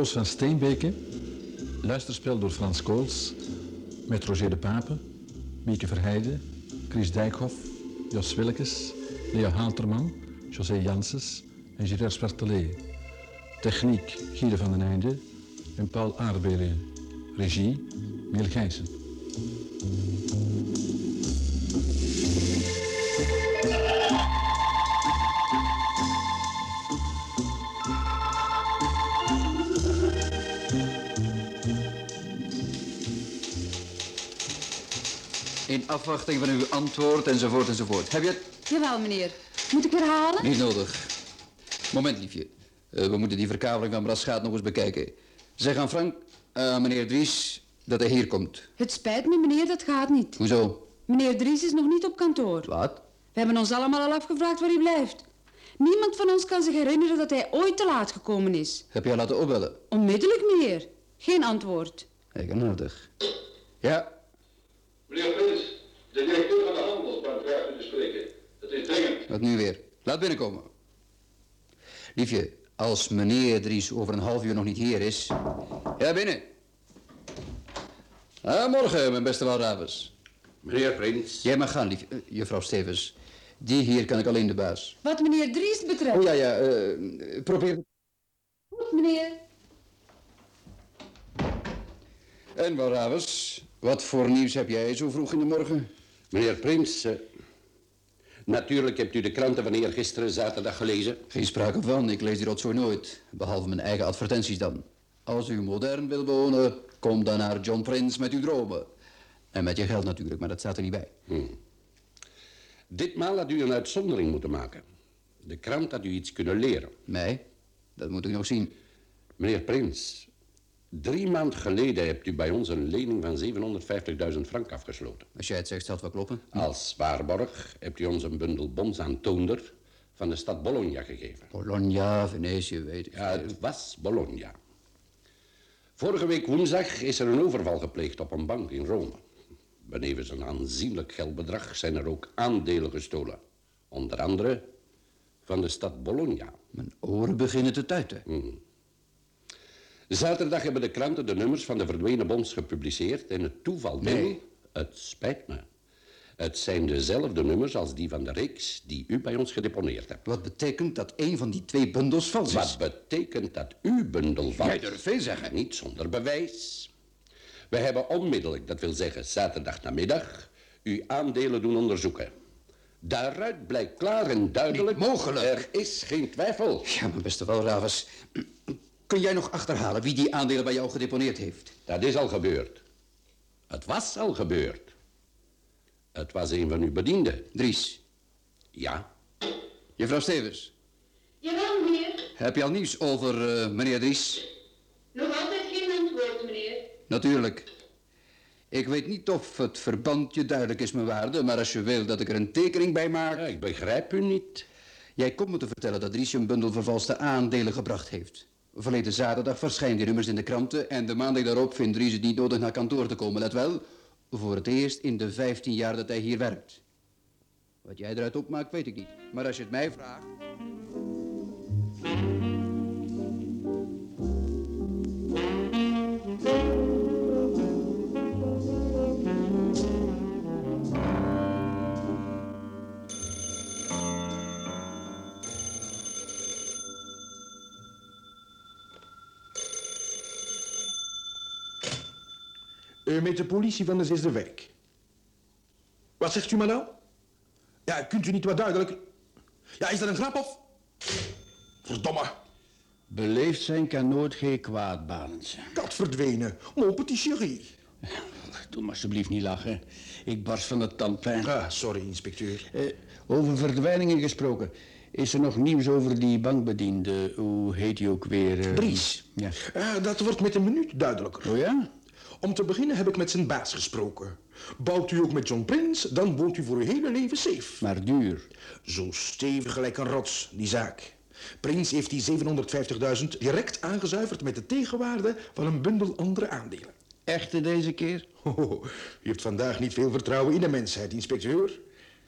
Roos van Steenbeke. Luisterspel door Frans Kools. Met Roger de Pape, Mieke Verheijden, Chris Dijkhoff, Jos Willekes, Leo Haterman, José Janssens en Gerard Spartelet. Techniek Guido van den Einde en Paul Aardberen. Regie Miel Gijssen. Afwachting van uw antwoord enzovoort enzovoort. Heb je het? Jawel, meneer. Moet ik herhalen? Niet nodig. Moment, liefje. Eh, we moeten die verkabeling van Braschaat nog eens bekijken. Zeg aan Frank, aan meneer Dries, dat hij hier komt. Het spijt me, meneer, dat gaat niet. Hoezo? Meneer Dries is nog niet op kantoor. Wat? We hebben ons allemaal al afgevraagd waar hij blijft. Niemand van ons kan zich herinneren dat hij ooit te laat gekomen is. Heb je al laten opbellen? Onmiddellijk, meneer. Geen antwoord. Eigenaardig. Ja, Meneer Prins, de directeur van de handelsbank vraagt u te spreken. Het is dringend. wat nu weer? Laat binnenkomen. Liefje, als meneer Dries over een half uur nog niet hier is... Ja, binnen. Ah, morgen, mijn beste Walravens. Meneer Prins. Jij mag gaan, lief, eh, juffrouw Stevens. Die hier kan ik alleen de baas. Wat meneer Dries betreft. Oh ja, ja, eh, probeer... Goed, meneer. En Walravens, wat voor nieuws heb jij zo vroeg in de morgen? Meneer Prins, eh, natuurlijk hebt u de kranten van eergisteren zaterdag gelezen. Geen sprake van, ik lees die rotzooi nooit. Behalve mijn eigen advertenties dan. Als u modern wil wonen, kom dan naar John Prince met uw dromen. En met je geld natuurlijk, maar dat staat er niet bij. Ditmaal had u een uitzondering moeten maken. De krant had u iets kunnen leren. Mij? Dat moet ik nog zien. Meneer Prins, drie maanden geleden hebt u bij ons een lening van 750.000 frank afgesloten. Als jij het zegt, zal het wel kloppen. Als waarborg hebt u ons een bundel bons aan Toonder van de stad Bologna gegeven. Bologna, Venetië, weet ik. Ja, het was Bologna. Vorige week woensdag is er een overval gepleegd op een bank in Rome. Benevens een aanzienlijk geldbedrag zijn er ook aandelen gestolen. Onder andere van de stad Bologna. Mijn oren beginnen te tuiten. Zaterdag hebben de kranten de nummers van de verdwenen bons gepubliceerd en het toeval wil... Nee. Het spijt me. Het zijn dezelfde nummers als die van de reeks die u bij ons gedeponeerd hebt. Wat betekent dat een van die twee bundels vals is? Wat betekent dat uw bundel valt? Jij durft veel zeggen. Niet zonder bewijs. We hebben onmiddellijk, dat wil zeggen zaterdag namiddag, uw aandelen doen onderzoeken. Daaruit blijkt klaar en duidelijk... Niet mogelijk. Er is geen twijfel. Ja, mijn beste Walravens. Kun jij nog achterhalen wie die aandelen bij jou gedeponeerd heeft? Dat is al gebeurd. Het was al gebeurd. Het was een van uw bedienden. Dries. Ja. Juffrouw Stevens. Jawel, meneer. Heb je al nieuws over eh, meneer Dries? Nog altijd geen antwoord, meneer. Natuurlijk. Ik weet niet of het verband je duidelijk is, mijn waarde, maar als je wil dat ik er een tekening bij maak... ja. Ik begrijp u niet. Jij komt me te vertellen dat Dries je een bundel vervalste aandelen gebracht heeft. Verleden zaterdag verschijnen die nummers in de kranten... en de maandag daarop vindt Dries het niet nodig naar kantoor te komen. Let wel, voor het eerst in de 15 jaar dat hij hier werkt. Wat jij eruit opmaakt, weet ik niet. Maar als je het mij vraagt... met de politie van de zesde werk. Wat zegt u maar nou? Ja, kunt u niet wat duidelijk... Ja, is dat een grap of... Verdomme, Beleefd zijn kan nooit geen kwaad banen. kat verdwenen. Mon petit chéri. Doe maar alsjeblieft niet lachen. Ik barst van de tandpijn. Ah, sorry, inspecteur. Eh, over verdwijningen gesproken. Is er nog nieuws over die bankbediende? Hoe heet hij ook weer? eh? Dries. Ja. Ah, dat wordt met een minuut duidelijker. Oh ja? Om te beginnen heb ik met zijn baas gesproken. Bouwt u ook met John Prince, dan woont u voor uw hele leven safe. Maar duur. Zo stevig gelijk een rots, die zaak. Prins heeft die 750.000 direct aangezuiverd met de tegenwaarde van een bundel andere aandelen. Echte deze keer? Ho, u heeft vandaag niet veel vertrouwen in de mensheid, inspecteur.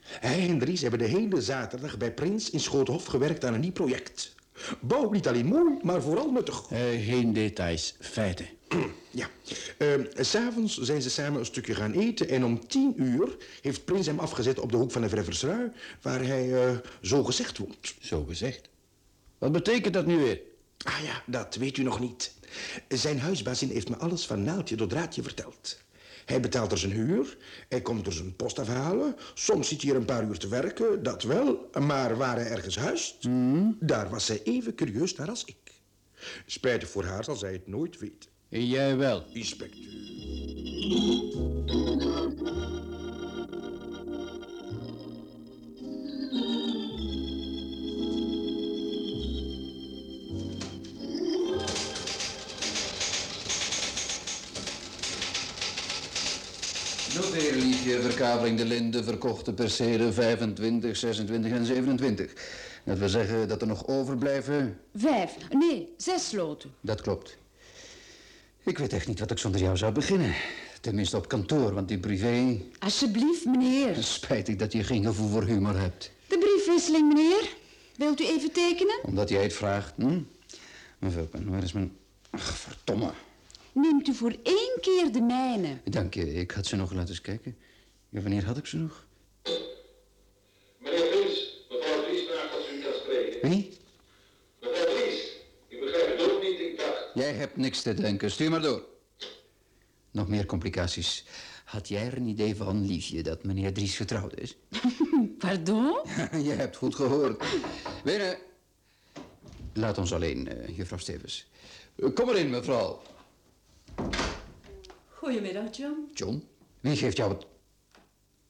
Hij en Dries hebben de hele zaterdag bij Prins in Schoothof gewerkt aan een nieuw project. Bouw niet alleen mooi, maar vooral nuttig. Eh, geen details, feiten. Ja. Uh, S'avonds zijn ze samen een stukje gaan eten en om tien uur heeft Prins hem afgezet op de hoek van de Vrijversrui, waar hij uh, zo gezegd woont. Zo gezegd? Wat betekent dat nu weer? Ah ja, dat weet u nog niet. Zijn huisbazin heeft me alles van naaldje tot draadje verteld. Hij betaalt er zijn huur, hij komt er zijn post afhalen. Soms zit hij hier een paar uur te werken, dat wel. Maar waar hij ergens huist, Hmm? daar was zij even curieus naar als ik. Spijtig voor haar zal zij het nooit weten. En jij wel. Inspecteur. Noteer, liefje, verkaveling de Linde, verkochte percelen 25, 26 en 27. Dat wil zeggen dat er nog overblijven. Vijf, nee, zes loten. Dat klopt. Ik weet echt niet wat ik zonder jou zou beginnen. Tenminste op kantoor, want in privé... Alsjeblieft, meneer. Spijtig dat je geen gevoel voor humor hebt. De briefwisseling, meneer. Wilt u even tekenen? Omdat jij het vraagt, hm? Mevrouw Pen, waar is mijn... Ach, verdomme. Neemt u voor één keer de mijne. Dank je, ik had ze nog laten eens kijken. Ja, wanneer had ik ze nog? Meneer Vries, mevrouw Vries vraagt als u kan spreken. Wie? Mevrouw Vries, ik begrijp het ook niet, ik niks te denken, stuur maar door. Nog meer complicaties. Had jij er een idee van, liefje, dat meneer Dries getrouwd is? Pardon? je hebt goed gehoord. Binnen. Laat ons alleen, uh, juffrouw Stevens. Uh, kom erin, mevrouw. Goedemiddag, John. John, wie geeft jou het...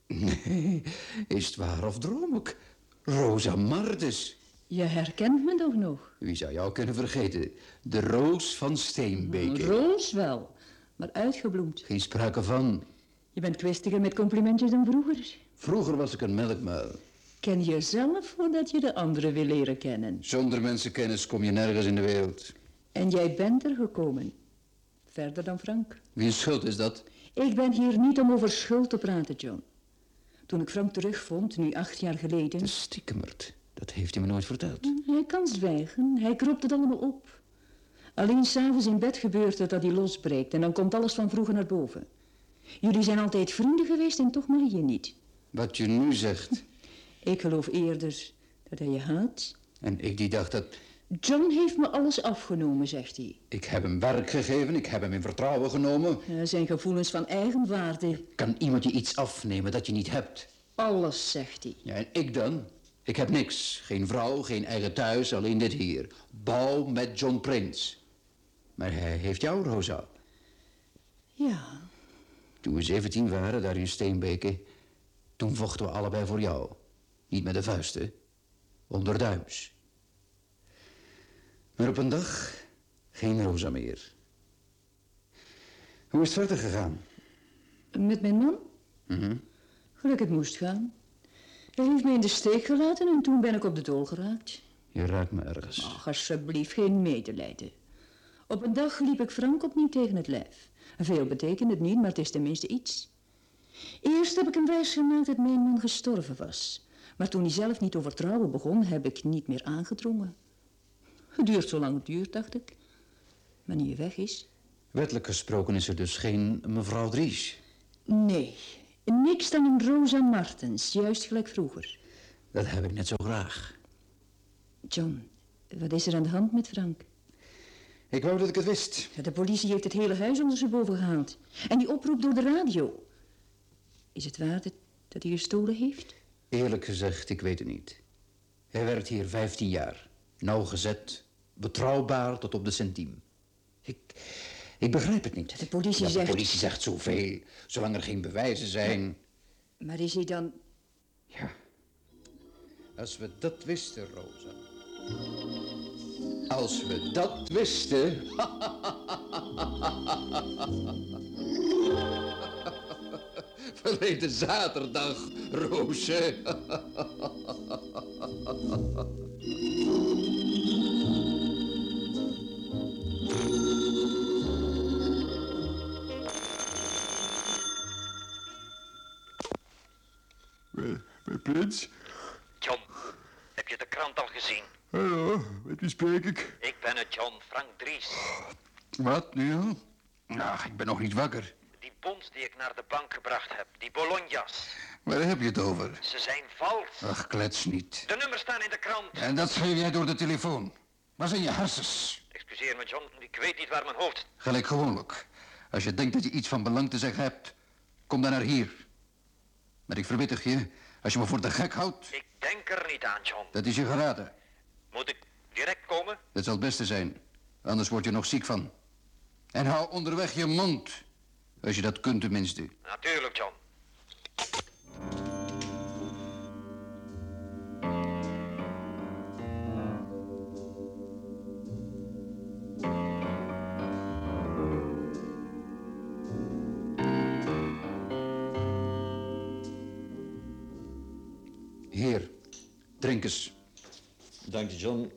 Nee, is het waar of droom ik? Rosa Martens. Je herkent me toch nog? Wie zou jou kunnen vergeten? De roos van Steenbeke. Roos wel, maar uitgebloemd. Geen sprake van. Je bent kwistiger met complimentjes dan vroeger. Vroeger was ik een melkmuil. Ken jezelf voordat je de anderen wil leren kennen. Zonder mensenkennis kom je nergens in de wereld. En jij bent er gekomen. Verder dan Frank. Wie schuld is dat? Ik ben hier niet om over schuld te praten, John. Toen ik Frank terugvond, nu acht jaar geleden... De stiekemert. Dat heeft hij me nooit verteld. Hij kan zwijgen. Hij kropt het allemaal op. Alleen s'avonds in bed gebeurt het dat hij losbreekt... en dan komt alles van vroeger naar boven. Jullie zijn altijd vrienden geweest en toch mag je niet. Wat je nu zegt... Ik geloof eerder dat hij je haat. En ik die dacht dat... John heeft me alles afgenomen, zegt hij. Ik heb hem werk gegeven, ik heb hem in vertrouwen genomen. Ja, zijn gevoelens van eigenwaarde. Kan iemand je iets afnemen dat je niet hebt? Alles, zegt hij. Ja, en ik dan? Ik heb niks. Geen vrouw, geen eigen thuis, alleen dit hier. Bouw met John Prince. Maar hij heeft jou, Rosa. Ja. Toen we 17 waren, daar in Steenbeke... toen vochten we allebei voor jou. Niet met de vuisten, onder duims. Maar op een dag geen Rosa meer. Hoe is het verder gegaan? Met mijn man? Mhm. Gelijk het moest gaan. Hij heeft me in de steek gelaten en toen ben ik op de dool geraakt. Je raakt me ergens. Ach, alsjeblieft, geen medelijden. Op een dag liep ik Frank opnieuw tegen het lijf. Veel betekent het niet, maar het is tenminste iets. Eerst heb ik hem wijsgemaakt dat mijn man gestorven was. Maar toen hij zelf niet over trouwen begon, heb ik niet meer aangedrongen. Het duurt zolang het duurt, dacht ik. Wanneer je weg is. Wettelijk gesproken is er dus geen mevrouw Dries. Nee, niks dan een Rosa Martens, juist gelijk vroeger. Dat heb ik net zo graag. John, wat is er aan de hand met Frank? Ik wou dat ik het wist. Ja, de politie heeft het hele huis ondersteboven gehaald. En die oproep door de radio. Is het waar dat, dat hij gestolen heeft? Eerlijk gezegd, ik weet het niet. Hij werkt hier 15 jaar. Nauwgezet, betrouwbaar tot op de centiem. Ik, ik begrijp het niet. De politie Ja, zegt... De politie zegt zoveel, zolang er geen bewijzen zijn. Maar is hij dan... Ja. Als we dat wisten, Rosa. Als we dat wisten. Verleden zaterdag, Roosje. Prins? John, heb je de krant al gezien? Hallo, met wie spreek ik? Ik ben het, John. Frank Dries. Wat nu? Nou, ik ben nog niet wakker. Die bons die ik naar de bank gebracht heb. Die Bologna's. Waar heb je het over? Ze zijn vals. Ach, klets niet. De nummers staan in de krant. En dat schreef jij door de telefoon. Waar zijn je hersens? Excuseer me, John. Ik weet niet waar mijn hoofd... Gelijk gewoonlijk. Als je denkt dat je iets van belang te zeggen hebt, kom dan naar hier. Maar ik verwittig je, als je me voor de gek houdt, Ik denk er niet aan, John. dat is je geraden. Moet ik direct komen? Dat zal het beste zijn. Anders word je nog ziek van. En hou onderweg je mond. Als je dat kunt tenminste. Natuurlijk, John. Hier, drink eens. Dank je, John.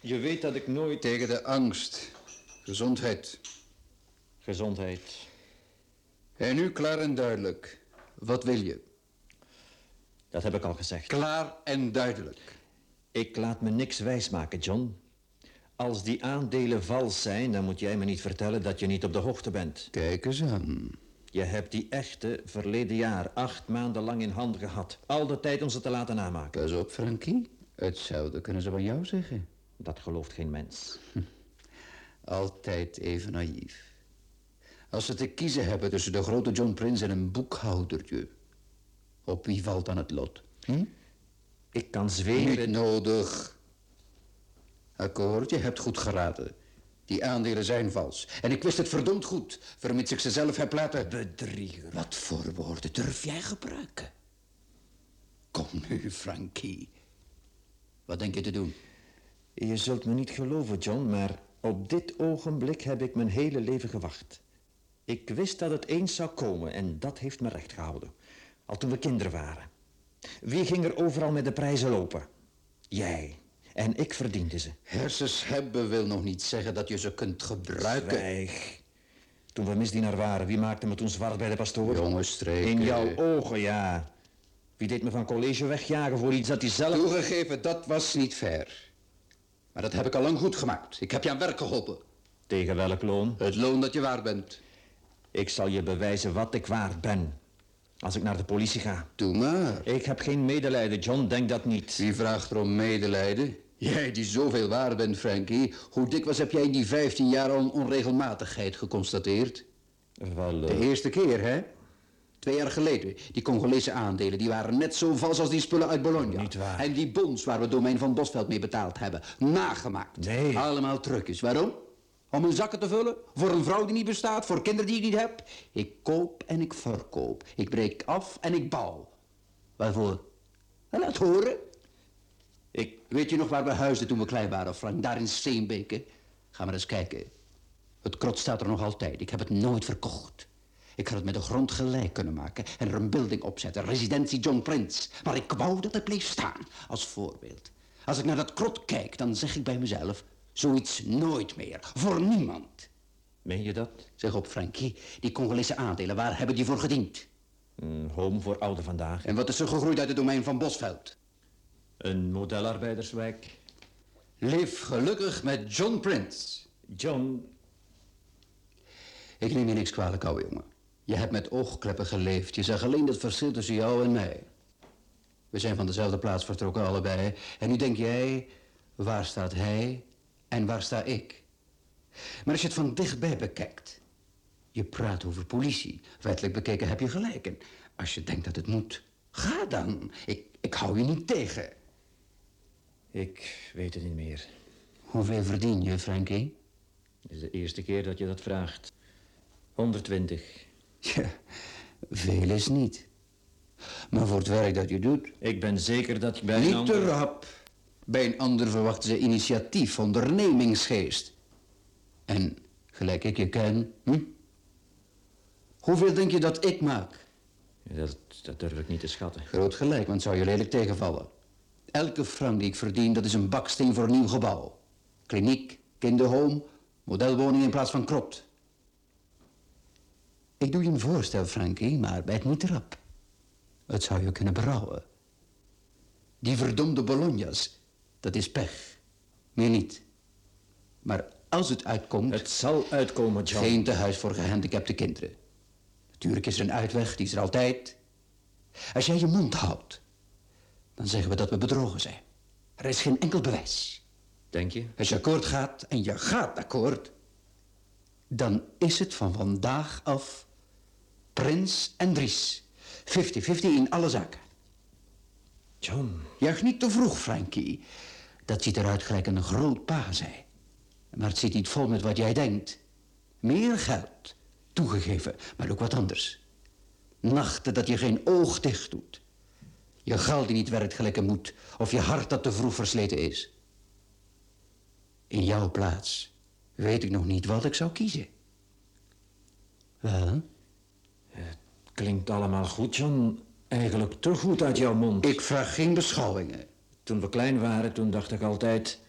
Je weet dat ik nooit... Tegen de angst. Gezondheid. Gezondheid. En nu klaar en duidelijk. Wat wil je? Dat heb ik al gezegd. Klaar en duidelijk. Ik laat me niks wijsmaken, John. Als die aandelen vals zijn, dan moet jij me niet vertellen dat je niet op de hoogte bent. Kijk eens aan. Je hebt die echte verleden jaar acht maanden lang in handen gehad. Al de tijd om ze te laten namaken. Pas op, Frankie. Hetzelfde kunnen ze van jou zeggen. Dat gelooft geen mens. Altijd even naïef. Als ze te kiezen hebben tussen de grote John Prince en een boekhoudertje... op wie valt dan het lot? Hm? Ik kan Niet zweren... nodig. Akkoord, je hebt goed geraden. Die aandelen zijn vals. En ik wist het verdomd goed, vermits ik ze zelf heb laten... Bedrieger. Wat voor woorden durf jij gebruiken? Kom nu, Frankie. Wat denk je te doen? Je zult me niet geloven, John, maar op dit ogenblik heb ik mijn hele leven gewacht. Ik wist dat het eens zou komen en dat heeft me recht gehouden. Al toen we kinderen waren. Wie ging er overal met de prijzen lopen? Jij. En ik verdiende ze. Hersens hebben wil nog niet zeggen dat je ze kunt gebruiken. Zwijg. Toen we misdienaar waren, wie maakte me toen zwart bij de pastoor? Jongens, streken. In jouw ogen, ja. Wie deed me van college wegjagen voor iets dat hij zelf... Toegegeven, dat was niet fair. Maar dat heb ik al lang goed gemaakt. Ik heb je aan werk geholpen. Tegen welk loon? Het loon dat je waard bent. Ik zal je bewijzen wat ik waard ben. Als ik naar de politie ga. Doe maar. Ik heb geen medelijden, John. Denk dat niet. Wie vraagt er om medelijden? Jij die zoveel waard bent, Frankie. Hoe dikwijls heb jij in die 15 jaar al een onregelmatigheid geconstateerd? Wel, De eh, eerste keer, hè? Twee jaar geleden. Die Congolese aandelen, die waren net zo vals als die spullen uit Bologna. Niet waar. En die bons waar we domein van Bosveld mee betaald hebben. Nagemaakt. Nee. Allemaal trucjes. Waarom? Om hun zakken te vullen? Voor een vrouw die niet bestaat? Voor kinderen die ik niet heb? Ik koop en ik verkoop. Ik breek af en ik bouw. Waarvoor? Wel, Laat horen. Ik... Weet je nog waar we huisden toen we klein waren, Frank? Daar in Steenbeke. Ga maar eens kijken. Het krot staat er nog altijd. Ik heb het nooit verkocht. Ik had het met de grond gelijk kunnen maken en er een building opzetten. Residentie John Prince. Maar ik wou dat het bleef staan, als voorbeeld. Als ik naar dat krot kijk, dan zeg ik bij mezelf... zoiets nooit meer, voor niemand. Meen je dat? Zeg op, Frankie, die Congolese aandelen, waar hebben die voor gediend? Een home voor ouden vandaag. En wat is er gegroeid uit het domein van Bosveld? Een modelarbeiderswijk. Leef gelukkig met John Prince. John, Ik neem je niks kwalijk, ouwe jongen. Je hebt met oogkleppen geleefd. Je zag alleen het verschil tussen jou en mij. We zijn van dezelfde plaats vertrokken, allebei. En nu denk jij, waar staat hij en waar sta ik? Maar als je het van dichtbij bekijkt... Je praat over politie. Feitelijk bekeken heb je gelijk. En als je denkt dat het moet, ga dan. Ik, ik hou je niet tegen. Ik weet het niet meer. Hoeveel verdien je, Frankie? Het is de eerste keer dat je dat vraagt. 120. Ja, veel is niet. Maar voor het werk dat je doet... Ik ben zeker dat je bij een Niet ander- te rap. Bij een ander verwachten ze initiatief, ondernemingsgeest. En gelijk ik je ken, hm? Hoeveel denk je dat ik maak? Dat, dat durf ik niet te schatten. Groot gelijk, want het zou je lelijk tegenvallen. Elke frank die ik verdien, dat is een baksteen voor een nieuw gebouw. Kliniek, kinderhome, modelwoning in plaats van krot. Ik doe je een voorstel, Frankie, maar bijt niet erop. Het zou je kunnen berouwen. Die verdomde Bologna's, Dat is pech. Meer niet. Maar als het uitkomt... Het zal uitkomen, John. Geen tehuis voor gehandicapte kinderen. Natuurlijk is er een uitweg, die is er altijd. Als jij je mond houdt, dan zeggen we dat we bedrogen zijn. Er is geen enkel bewijs. Denk je? Als je akkoord gaat en je gaat akkoord, dan is het van vandaag af Prins en Dries. 50-50 in alle zaken. John. Juich niet te vroeg, Frankie. Dat ziet eruit gelijk een groot pa zei. Maar het zit niet vol met wat jij denkt. Meer geld, toegegeven, maar ook wat anders. Nachten dat je geen oog dicht doet. Je gal die niet werkt gelijk moet. Of je hart dat te vroeg versleten is. In jouw plaats weet ik nog niet wat ik zou kiezen. Wel? Klinkt allemaal goed, John. Eigenlijk te goed uit jouw mond. Ik vraag geen beschouwingen. Toen we klein waren, toen dacht ik altijd...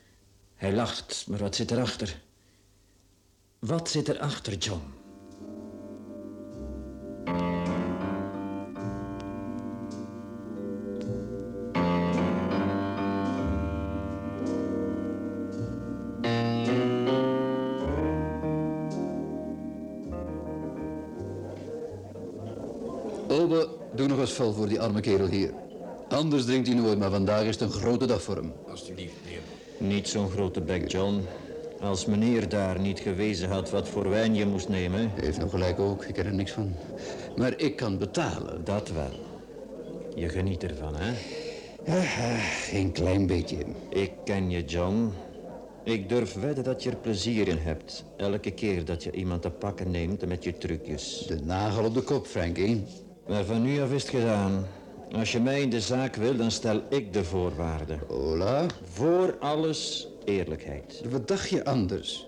Hij lacht, maar wat zit erachter? Wat zit erachter, John? Vol voor die arme kerel hier. Anders drinkt hij nooit, maar vandaag is het een grote dag voor hem. Alsjeblieft, meneer. Niet zo'n grote bek, John. Als meneer daar niet gewezen had wat voor wijn je moest nemen... Hij heeft nog gelijk ook, ik ken er niks van. Maar ik kan betalen. Dat wel. Je geniet ervan, hè? Geen klein beetje. Ik ken je, John. Ik durf wedden dat je er plezier in hebt. Elke keer dat je iemand te pakken neemt met je trucjes. De nagel op de kop, Frankie. Maar van nu af is het gedaan. Als je mij in de zaak wil, dan stel ik de voorwaarden. Hola. Voor alles eerlijkheid. Wat dacht je anders?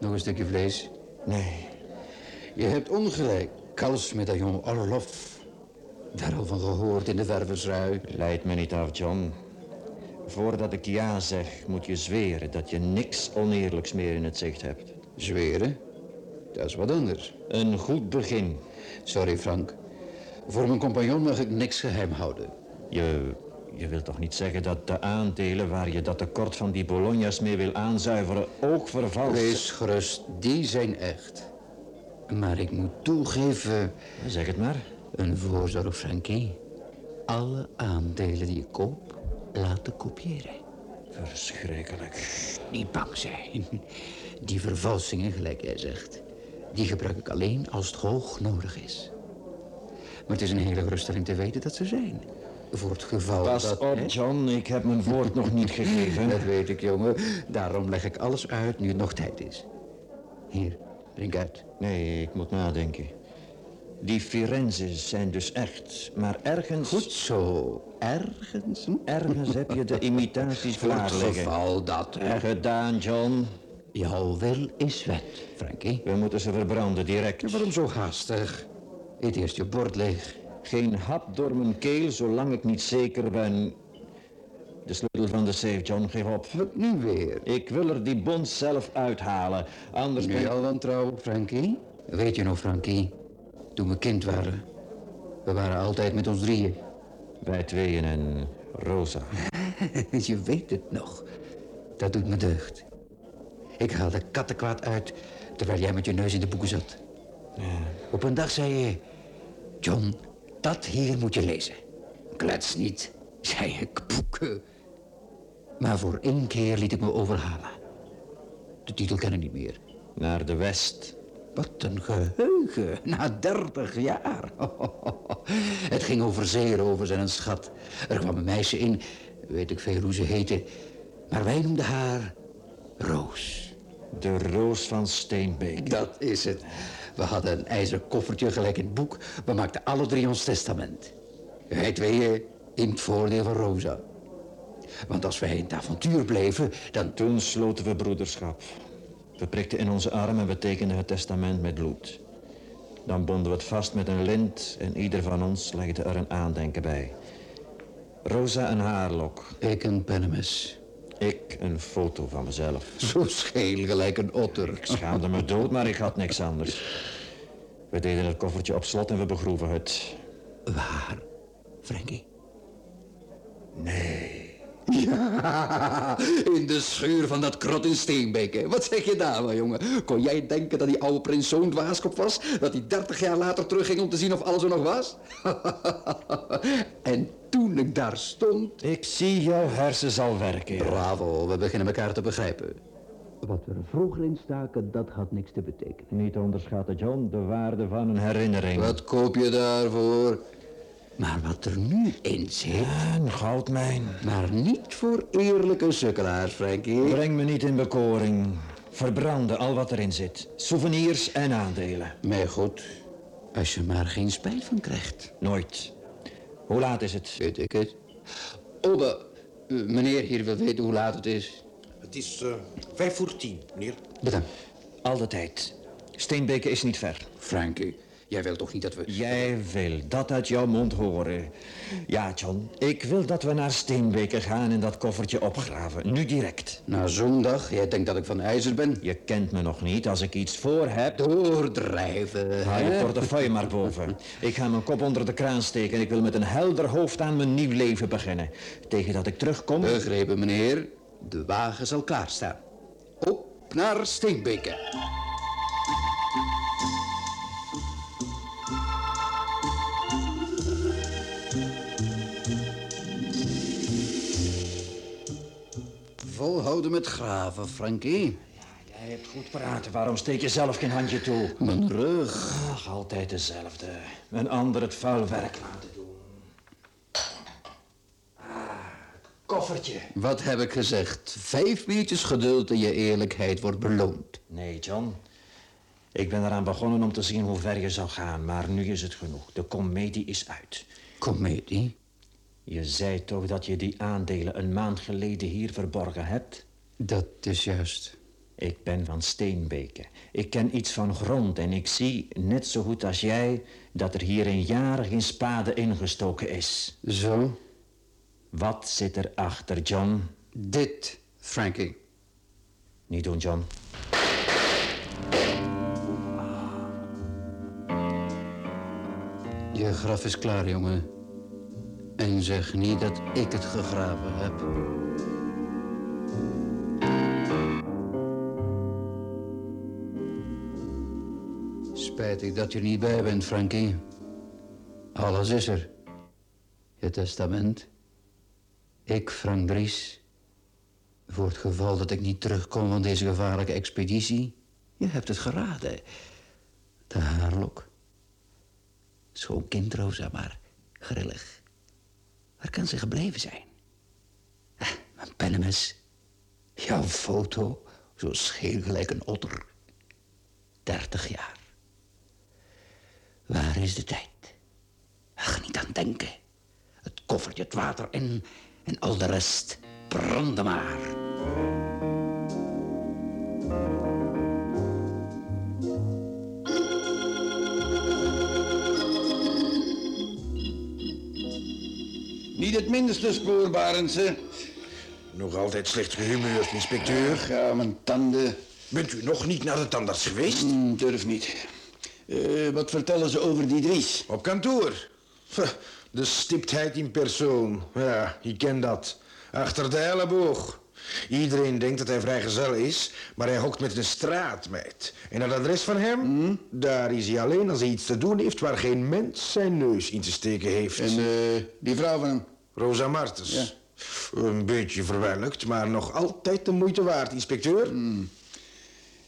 Nog een stukje vlees? Nee. Je hebt ongelijk. Kalfsmedaillon Orlov. Daar al van gehoord in de verversrui. Leid me niet af, John. Voordat ik ja zeg, moet je zweren dat je niks oneerlijks meer in het zicht hebt. Zweren? Dat is wat anders. Een goed begin. Sorry, Frank. Voor mijn compagnon mag ik niks geheim houden. Je, je wilt toch niet zeggen dat de aandelen waar je dat tekort van die Bologna's mee wil aanzuiveren ook vervalst? Wees gerust, die zijn echt. Maar ik moet toegeven... Zeg het maar. Een voorzorg, Frankie. Alle aandelen die ik koop, laten kopiëren. Verschrikkelijk. Niet bang zijn. Die vervalsingen, gelijk jij zegt, die gebruik ik alleen als het hoog nodig is. Maar het is een hele geruststelling te weten dat ze zijn. Voor het geval Pas dat... op, John. Ik heb mijn woord nog niet gegeven. Dat weet ik, jongen. Daarom leg ik alles uit nu het nog tijd is. Hier, drink uit. Nee, ik moet nadenken. Die Firenze's zijn dus echt, maar ergens... Goed zo. Ergens? hm? Ergens heb je de imitaties Voor het klaar liggen. geval dat... hè. Gedaan, John. Jouw wil is wet, Frankie. We moeten ze verbranden, direct. Waarom zo haastig? Eet eerst je bord leeg. Geen hap door mijn keel, zolang ik niet zeker ben... De sleutel van de safe, John, geef op. Wat nu weer? Ik wil er die bond zelf uithalen. Anders ben al wantrouwen, Frankie? Weet je nog, Frankie? Toen we kind waren. We waren altijd met ons drieën. Wij tweeën en Rosa. je weet het nog. Dat doet me deugd. Ik haalde kattenkwaad uit terwijl jij met je neus in de boeken zat. Op een dag zei je... John, dat hier moet je lezen. Klets niet, zei ik, boeken. Maar voor één keer liet ik me overhalen. De titel ken ik niet meer. Naar de west. Wat een geheugen, na dertig jaar. Het ging over zeerovers en een schat. Er kwam een meisje in, weet ik veel hoe ze heette. Maar wij noemden haar Roos. De Roos van Steenbeek. Dat is het. We hadden een ijzeren koffertje gelijk in het boek. We maakten alle drie ons testament. Wij tweeën in het voordeel van Rosa. Want als wij in het avontuur bleven, dan... Toen sloten we broederschap. We prikten in onze arm en we tekenden het testament met bloed. Dan bonden we het vast met een lint en ieder van ons legde er een aandenken bij. Rosa een haarlok. Ik een pennemes. Ik een foto van mezelf. Zo scheel gelijk een otter. Ik schaamde me dood, maar ik had niks anders. We deden het koffertje op slot en we begroeven het. Waar, Frankie? Nee, Ja, in de schuur van dat krot in Steenbeke. Wat zeg je daar, wel, jongen? Kon jij denken dat die oude prins zo'n dwaaskop was? Dat hij dertig jaar later terugging om te zien of alles er nog was? daar stond... Ik zie jouw hersens al werken. Bravo, we beginnen elkaar te begrijpen. Wat we er vroeger in staken, dat had niks te betekenen. Niet onderschatten, John, de waarde van een herinnering. Wat koop je daarvoor? Maar wat er nu in zit... Een goudmijn. Maar niet voor eerlijke sukkelaars, Frankie. Breng me niet in bekoring. Verbranden al wat erin zit. Souvenirs en aandelen. Mij goed, als je maar geen spijt van krijgt. Nooit. Hoe laat is het? Weet ik het. Obe, uh, meneer hier wil weten hoe laat het is. Het is uh, vijf voor tien, meneer. Bedankt. Al de tijd. Steenbeke is niet ver. Frankie, jij wilt toch niet dat we... Jij wil dat uit jouw mond horen. Ja, John, ik wil dat we naar Steenbeke gaan en dat koffertje opgraven. Nu direct. Na zo'n dag? Jij denkt dat ik van ijzer ben? Je kent me nog niet. Als ik iets voor heb... Doordrijven, Haal je portefeuille maar boven. Ik ga mijn kop onder de kraan steken en ik wil met een helder hoofd aan mijn nieuw leven beginnen. Tegen dat ik terugkom... Begrepen, meneer. De wagen zal klaarstaan. Op naar Steenbeke. Volhouden met graven, Frankie. Jij hebt goed praten. Waarom steek je zelf geen handje toe? Mijn rug. Ach, altijd dezelfde. Een ander het vuil werk laten doen. Ah, koffertje. Wat heb ik gezegd? Vijf minuutjes geduld en je eerlijkheid wordt beloond. Nee, John. Ik ben eraan begonnen om te zien hoe ver je zou gaan, maar nu is het genoeg. De komedie is uit. Komedie? Je zei toch dat je die aandelen een maand geleden hier verborgen hebt? Dat is juist. Ik ben van Steenbeke. Ik ken iets van grond en ik zie, net zo goed als jij, dat er hier in jaren geen spade ingestoken is. Zo? Wat zit er achter, John? Dit, Frankie. Niet doen, John. Je graf is klaar, jongen. En zeg niet dat ik het gegraven heb. Spijtig dat je niet bij bent, Frankie. Alles is er. Je testament. Ik, Frank Dries. Voor het geval dat ik niet terugkom van deze gevaarlijke expeditie. Je hebt het geraden. De haarlok. Schoon kind, Rosa, maar grillig. Kan ze gebleven zijn? Mijn pennemes. Jouw foto, zo scheel gelijk een otter. Dertig jaar. Waar is de tijd? Ach, niet aan denken. Het koffertje, het water en, en al de rest. Branden maar. Niet het minste spoor, Barendse. Nog altijd slecht gehumeurd, inspecteur. Ja, mijn tanden. Bent u nog niet naar de tandarts geweest? Mm, durf niet. Eh, wat vertellen ze over die Dries? Op kantoor. De stiptheid in persoon. Ja, ik ken dat. Achter de elleboog. Iedereen denkt dat hij vrijgezel is, maar hij hokt met een straatmeid. En het adres van hem? Daar is hij alleen als hij iets te doen heeft waar geen mens zijn neus in te steken heeft. En eh, die vrouw van hem? Rosa Martens. Een beetje verwelkt, maar nog altijd de moeite waard, inspecteur.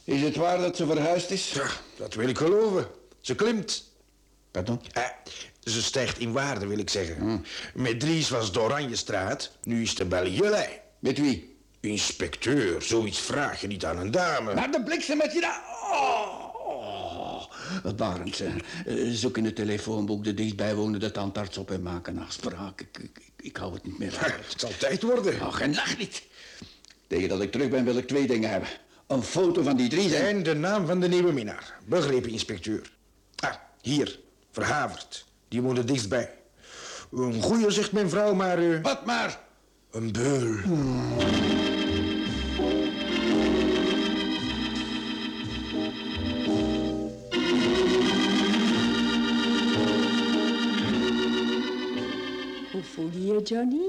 Is het waar dat ze verhuisd is? Ja, dat wil ik geloven. Ze klimt. Pardon? Eh, ze stijgt in waarde, wil ik zeggen. Met Dries was de Oranjestraat, nu is de Belgelei. Met wie? Inspecteur, zoiets vraag je niet aan een dame. Naar de bliksem met je daar. Oh, oh. Barendse, eh, zoek in het telefoonboek de dichtbijwonende tandarts op en maak een afspraak. Ik, ik, ik, hou het niet meer uit. Het zal tijd worden. Ach, en lach niet. Tegen dat ik terug ben wil ik twee dingen hebben. Een foto van die Dries en... En de naam van de nieuwe minnaar. Begrepen, inspecteur. Ah, hier. Verhaverd. Die woont er dichtstbij. Een goeie, zegt mijn vrouw, maar... eh, Wat maar? Een beul. Hoe voel je je, Johnny?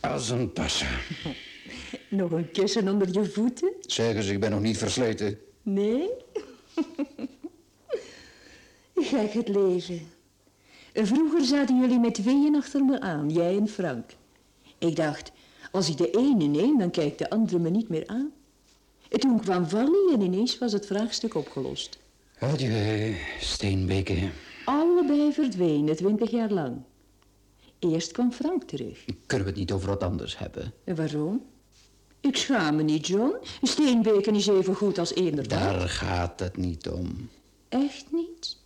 Als een passa. Nog een kussen onder je voeten? Zeg eens, ik ben nog niet versleten. Nee? Gek het leven. Vroeger zaten jullie met tweeën achter me aan, jij en Frank. Ik dacht, als ik de ene neem, dan kijkt de andere me niet meer aan. En toen kwam Wally en ineens was het vraagstuk opgelost. Adieu, Steenbeke. Allebei verdwenen, twintig jaar lang. Eerst kwam Frank terug. Kunnen we het niet over wat anders hebben? En waarom? Ik schaam me niet, John. Steenbeken is even goed als eender. Daar gaat het niet om. Echt niet?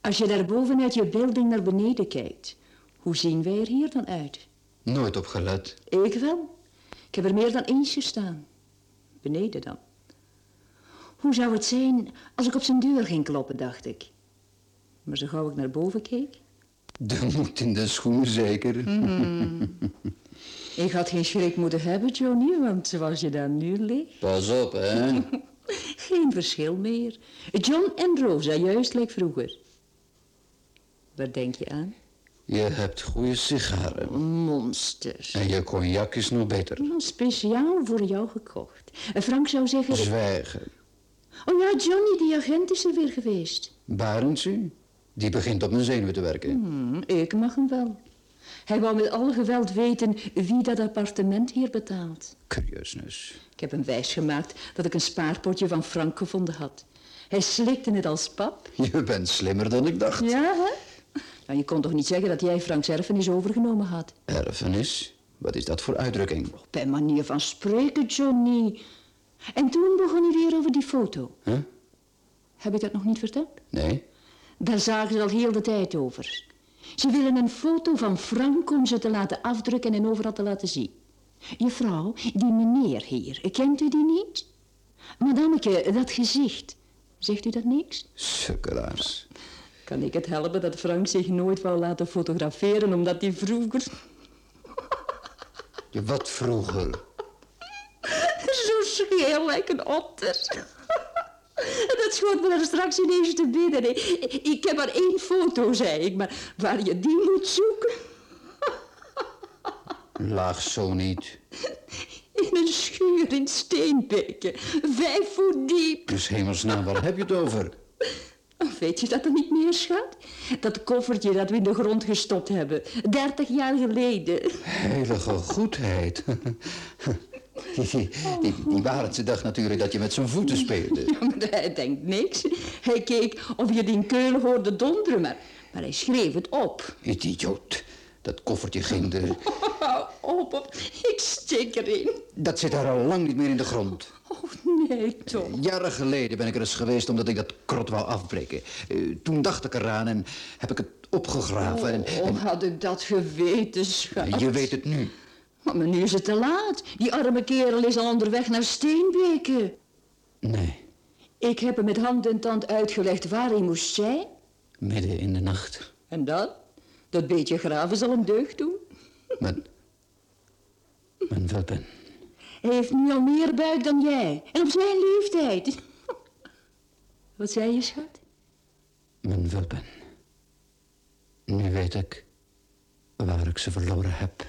Als je daar boven uit je building naar beneden kijkt, hoe zien wij er hier dan uit? Nooit op gelet. Ik wel. Ik heb er meer dan eens gestaan. Beneden dan. Hoe zou het zijn als ik op zijn deur ging kloppen, dacht ik. Maar zo gauw ik naar boven keek... De moed in de schoen, zeker. Hmm. Ik had geen schrik moeten hebben, Johnny, want zoals je daar nu ligt... Pas op, hè. Geen verschil meer. John en Rosa, juist lijkt vroeger. Waar denk je aan? Je hebt goede sigaren. Monster. En je cognac is nog beter. Speciaal voor jou gekocht. En Frank zou zeggen... Zwijgen. Oh ja, Johnny, die agent is er weer geweest. Barendsu? Die begint op mijn zenuwen te werken. Hmm, ik mag hem wel. Hij wou met alle geweld weten wie dat appartement hier betaalt. Curieusness. Ik heb hem wijsgemaakt dat ik een spaarpotje van Frank gevonden had. Hij slikte het als pap. Je bent slimmer dan ik dacht. Ja, hè? Je kon toch niet zeggen dat jij Franks erfenis overgenomen had? Erfenis? Wat is dat voor uitdrukking? Bij manier van spreken, Johnny. En toen begon hij weer over die foto. Huh? Heb ik dat nog niet verteld? Nee. Daar zagen ze al heel de tijd over. Ze willen een foto van Frank om ze te laten afdrukken en overal te laten zien. Juffrouw, die meneer hier, kent u die niet? Madameke, dat gezicht. Zegt u dat niks? Sukkelaars. Kan ik het helpen dat Frank zich nooit wou laten fotograferen omdat hij vroeger... Je wat vroeger? Zo scheel lijkt een otter. Dat schoot me daar straks ineens te binnen. Ik, ik heb maar één foto, zei ik, maar waar je die moet zoeken... Laag zo niet. In een schuur in Steenbeke, vijf voet diep. Dus hemelsnaam, waar heb je het over? Weet je dat er niet meer, schat? Dat koffertje dat we in de grond gestopt hebben, dertig jaar geleden. Heilige goedheid. Die, die, Barendse dacht natuurlijk dat je met zijn voeten speelde. Ja, maar hij denkt niks. Hij keek of je die in Keulen hoorde donderen, maar, maar hij schreef het op. Idioot. Dat koffertje ging er... Op, op, ik stik erin. Dat zit daar al lang niet meer in de grond. Oh, nee, Tom. Jaren geleden ben ik er eens geweest omdat ik dat krot wou afbreken. Uh, toen dacht ik eraan en heb ik het opgegraven. en, en... Oh, had ik dat geweten, schat. Je weet het nu. Maar nu is het te laat. Die arme kerel is al onderweg naar Steenbeke. Nee. Ik heb hem met hand en tand uitgelegd waar hij moest zijn. Midden in de nacht. En dan? Dat beetje graven zal hem deugd doen. Mijn... Mijn welpen. Hij heeft nu al meer buik dan jij. En op zijn leeftijd. Wat zei je, schat? Mijn welpen. Nu weet ik waar ik ze verloren heb.